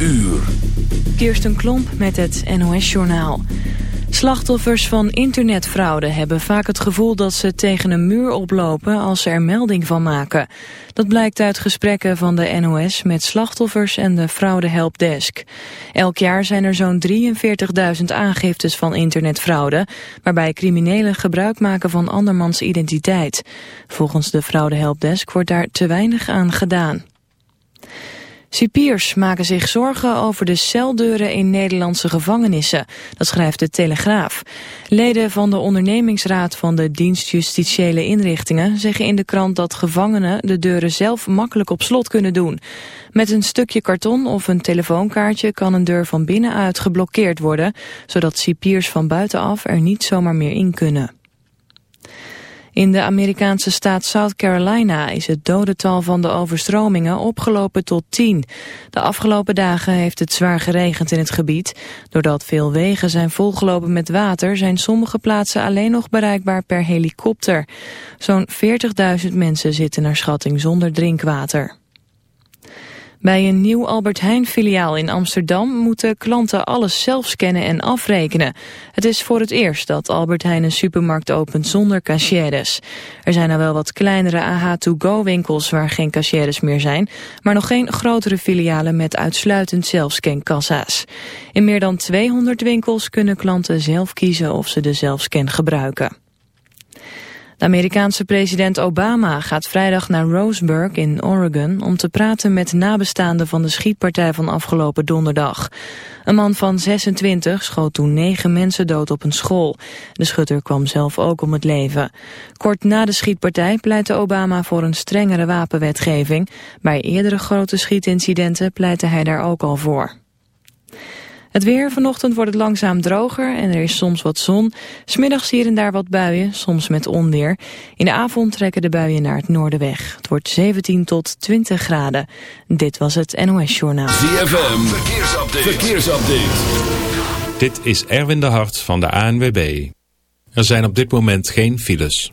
uur. Kirsten Klomp met het NOS-journaal. Slachtoffers van internetfraude hebben vaak het gevoel dat ze tegen een muur oplopen als ze er melding van maken. Dat blijkt uit gesprekken van de NOS met slachtoffers en de Fraude Helpdesk. Elk jaar zijn er zo'n 43.000 aangiftes van internetfraude, waarbij criminelen gebruik maken van andermans identiteit. Volgens de Fraude Helpdesk wordt daar te weinig aan gedaan. Cipiers maken zich zorgen over de celdeuren in Nederlandse gevangenissen. Dat schrijft de Telegraaf. Leden van de ondernemingsraad van de dienst justitiële inrichtingen zeggen in de krant dat gevangenen de deuren zelf makkelijk op slot kunnen doen. Met een stukje karton of een telefoonkaartje kan een deur van binnenuit geblokkeerd worden, zodat cipiers van buitenaf er niet zomaar meer in kunnen. In de Amerikaanse staat South Carolina is het dodental van de overstromingen opgelopen tot 10. De afgelopen dagen heeft het zwaar geregend in het gebied. Doordat veel wegen zijn volgelopen met water zijn sommige plaatsen alleen nog bereikbaar per helikopter. Zo'n 40.000 mensen zitten naar schatting zonder drinkwater. Bij een nieuw Albert Heijn filiaal in Amsterdam moeten klanten alles zelf scannen en afrekenen. Het is voor het eerst dat Albert Heijn een supermarkt opent zonder cashiers. Er zijn al wel wat kleinere AH2Go winkels waar geen cashiers meer zijn, maar nog geen grotere filialen met uitsluitend zelfscankassa's. In meer dan 200 winkels kunnen klanten zelf kiezen of ze de zelfscan gebruiken. De Amerikaanse president Obama gaat vrijdag naar Roseburg in Oregon om te praten met nabestaanden van de schietpartij van afgelopen donderdag. Een man van 26 schoot toen negen mensen dood op een school. De schutter kwam zelf ook om het leven. Kort na de schietpartij pleitte Obama voor een strengere wapenwetgeving. Bij eerdere grote schietincidenten pleitte hij daar ook al voor. Het weer, vanochtend wordt het langzaam droger en er is soms wat zon. Smiddags hier en daar wat buien, soms met onweer. In de avond trekken de buien naar het noorden weg. Het wordt 17 tot 20 graden. Dit was het NOS Journaal. ZFM, verkeersupdate. verkeersupdate. Dit is Erwin de Hart van de ANWB. Er zijn op dit moment geen files.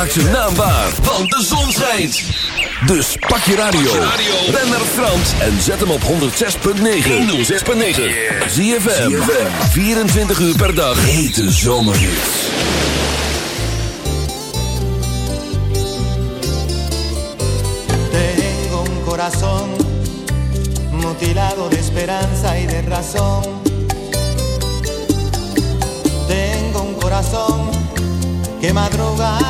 Maakt zijn naam waar, want de zon schijnt. Dus pak je radio, ren naar Frans en zet hem op 106.9. 106.9. Zie je 24 uur per dag. Hete zomerhits. Tengo un corazón mutilado de esperanza y de razón. Tengo un corazón que madruga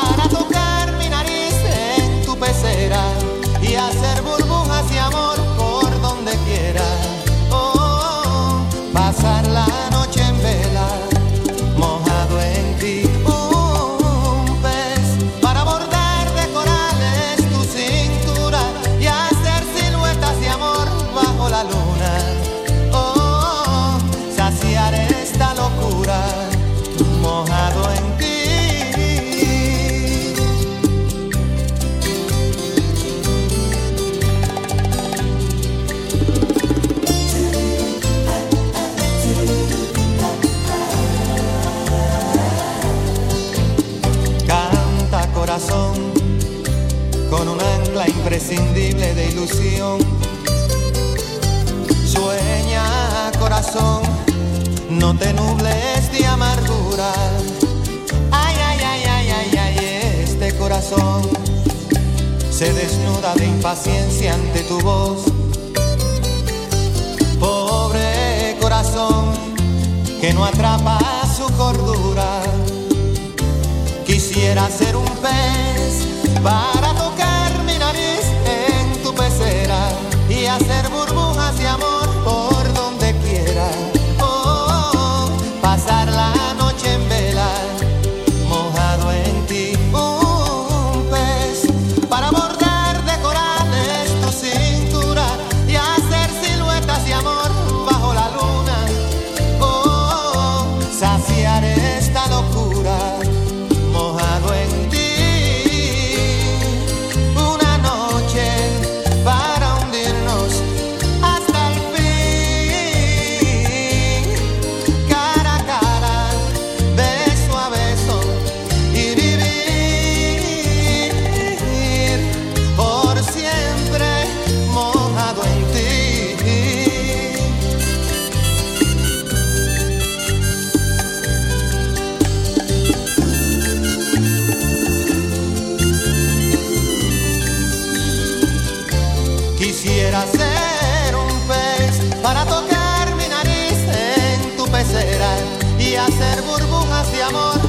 amor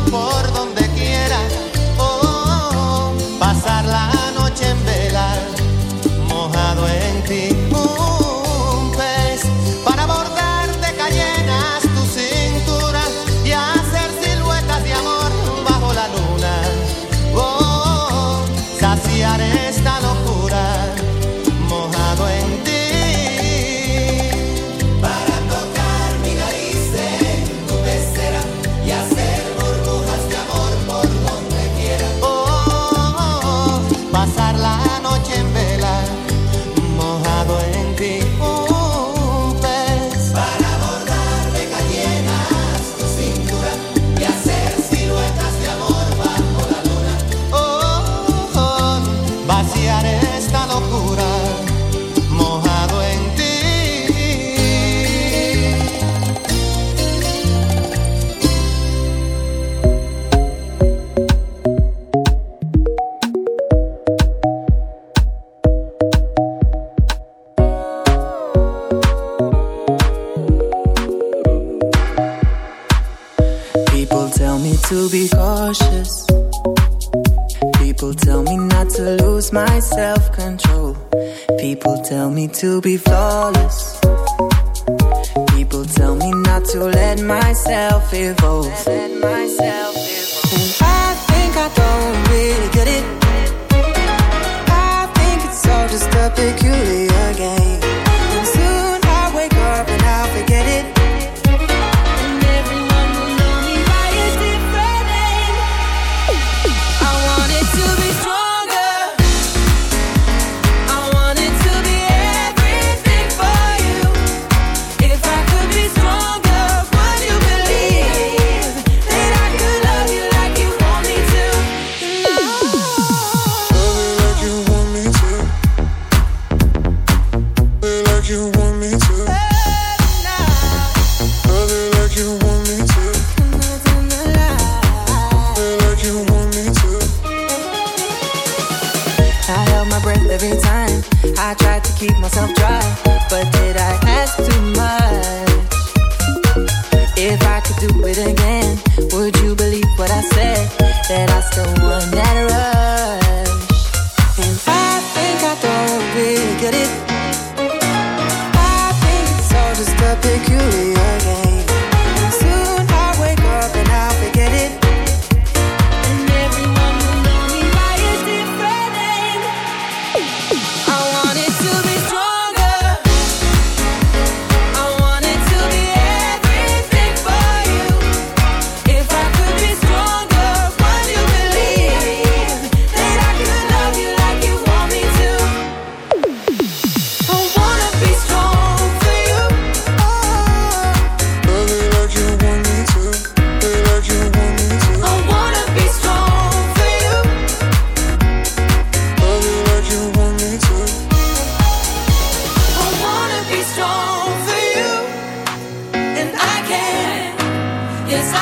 Yes, I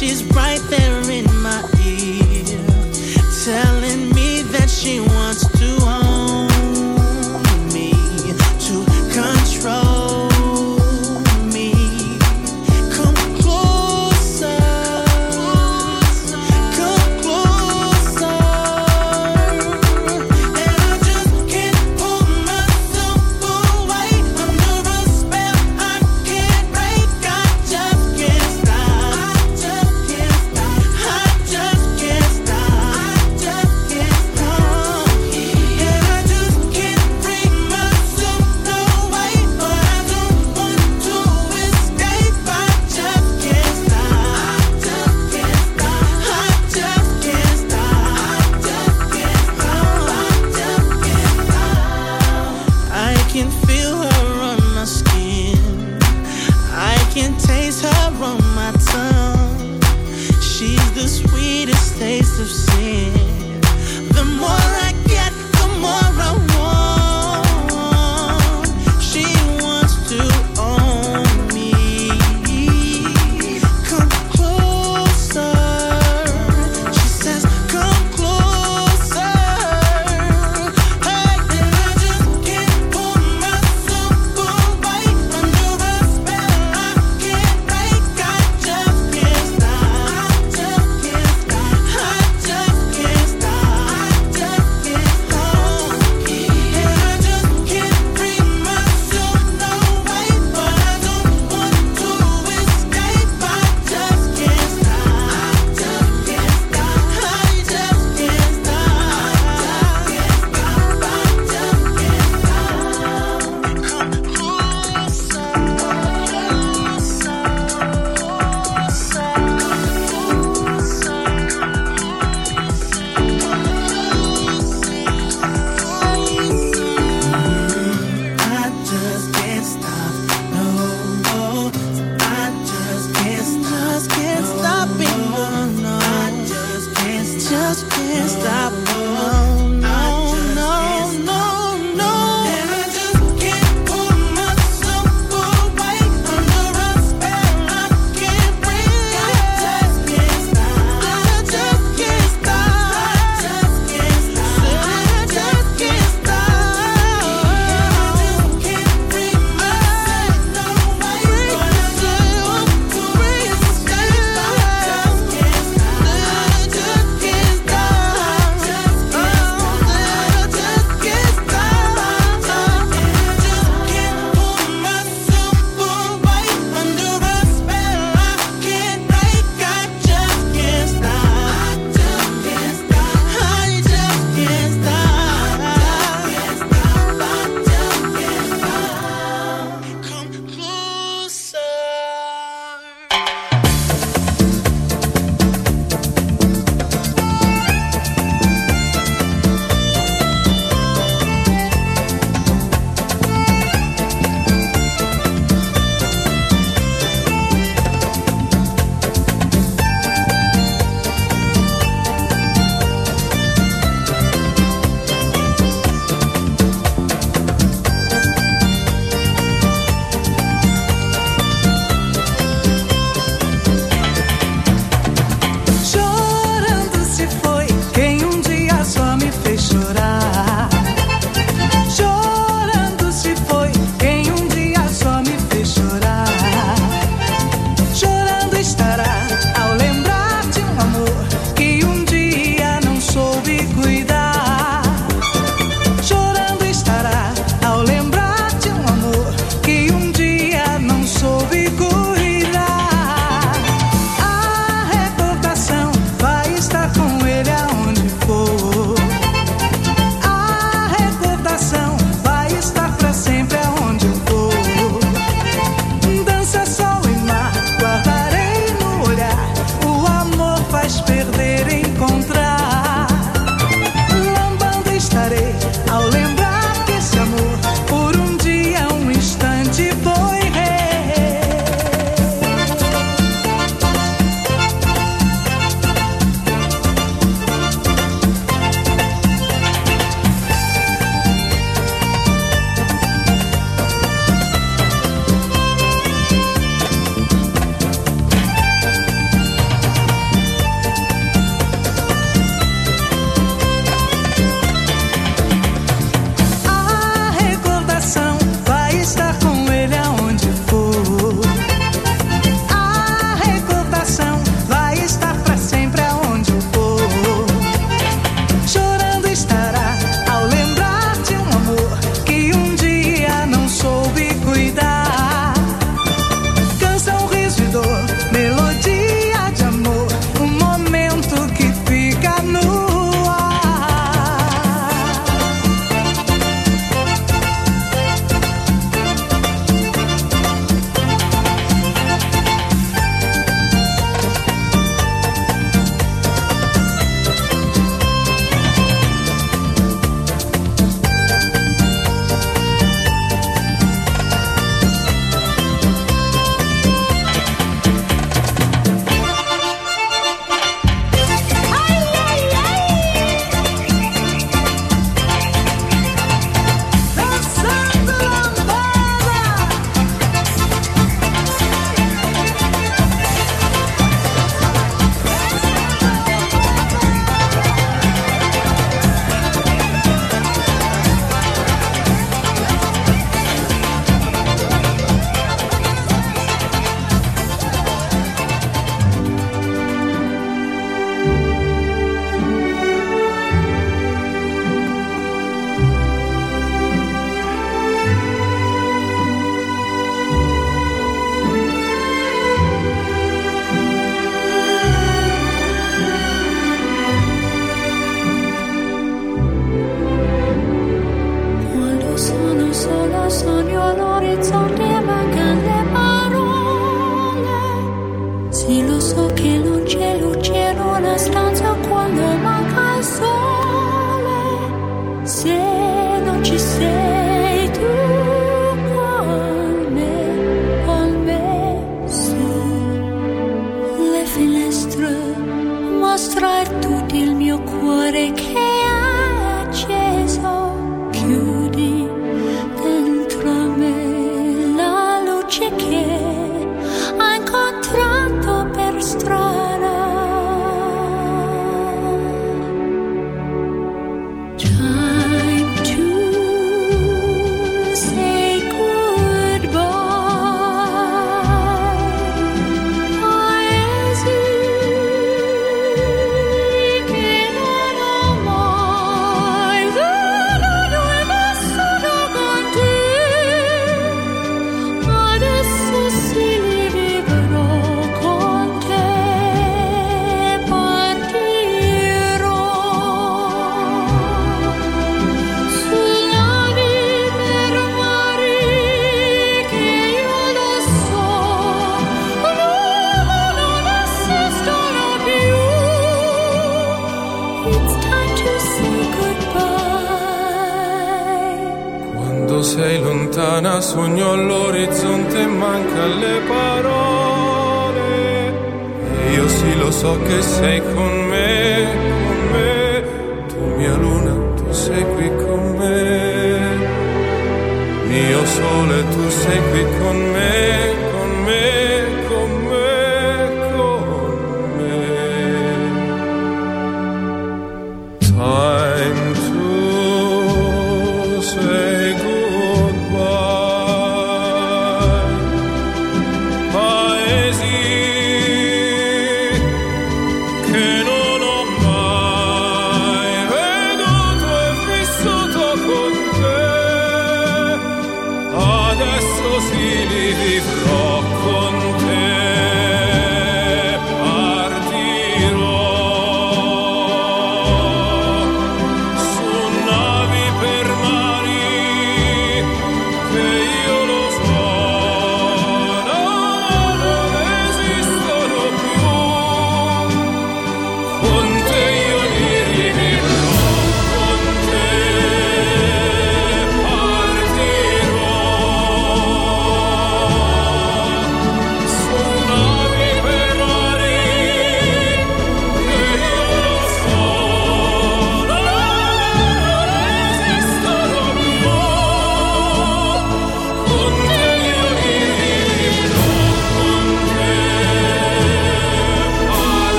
she's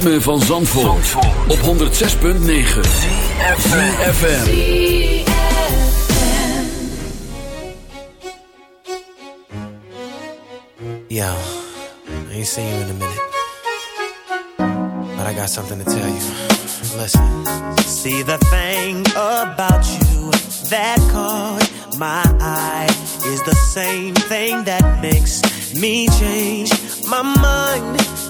Ritme van Zandvoort, op 106.9 CFFM Yo, I ain't seen you in a minute. But I got something to tell you. Listen. See the thing about you that caught my eye is the same thing that makes me change my mind.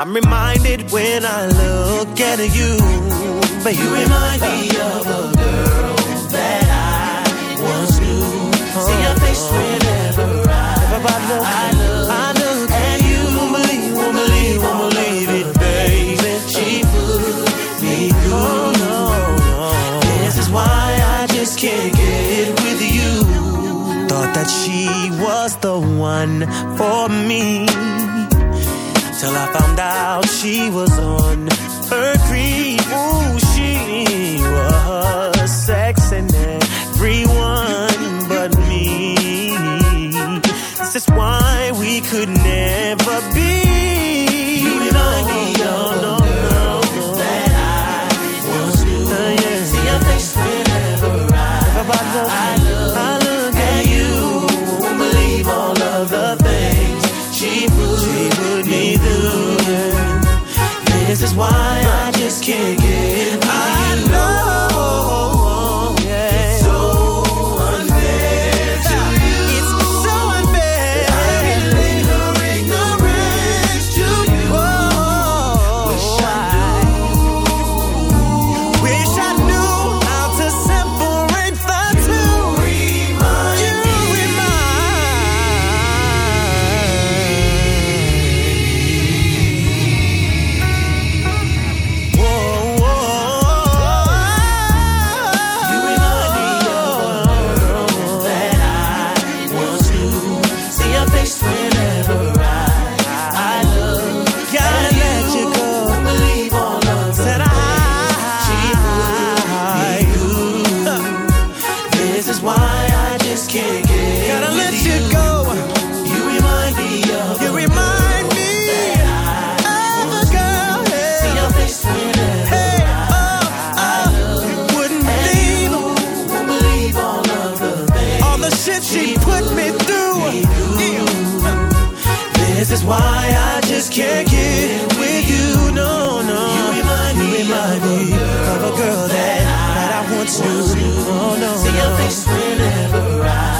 I'm reminded when I look at you, but you remind me of a girl that I once knew. See your face whenever I, I look, I look at you. Won't believe, won't believe, won't believe it, baby. She put me through. No, no. This is why I just can't get with you. Thought that she was the one for me. Till I found out she was on her creep. Ooh, I just can't get with you. No, no. You remind me, remind me of a girl that, that I once knew. Oh no. See your face whenever I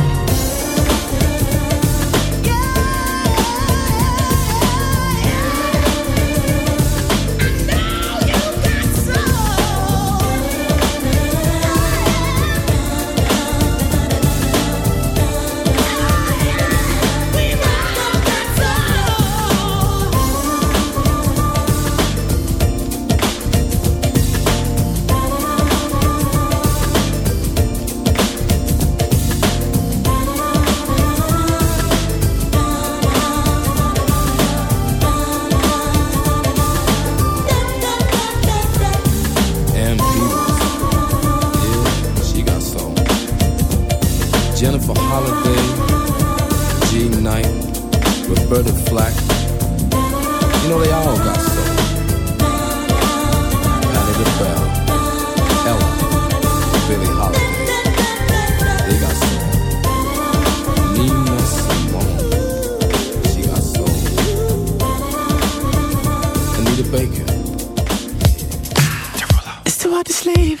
Jennifer Holliday, G Knight, Roberta Flack. You know they all got soul. Patti LaBelle, Ella, Billie Holiday. They got soul. Nina Simone. She got soul. Anita Baker. It's too hard to sleep.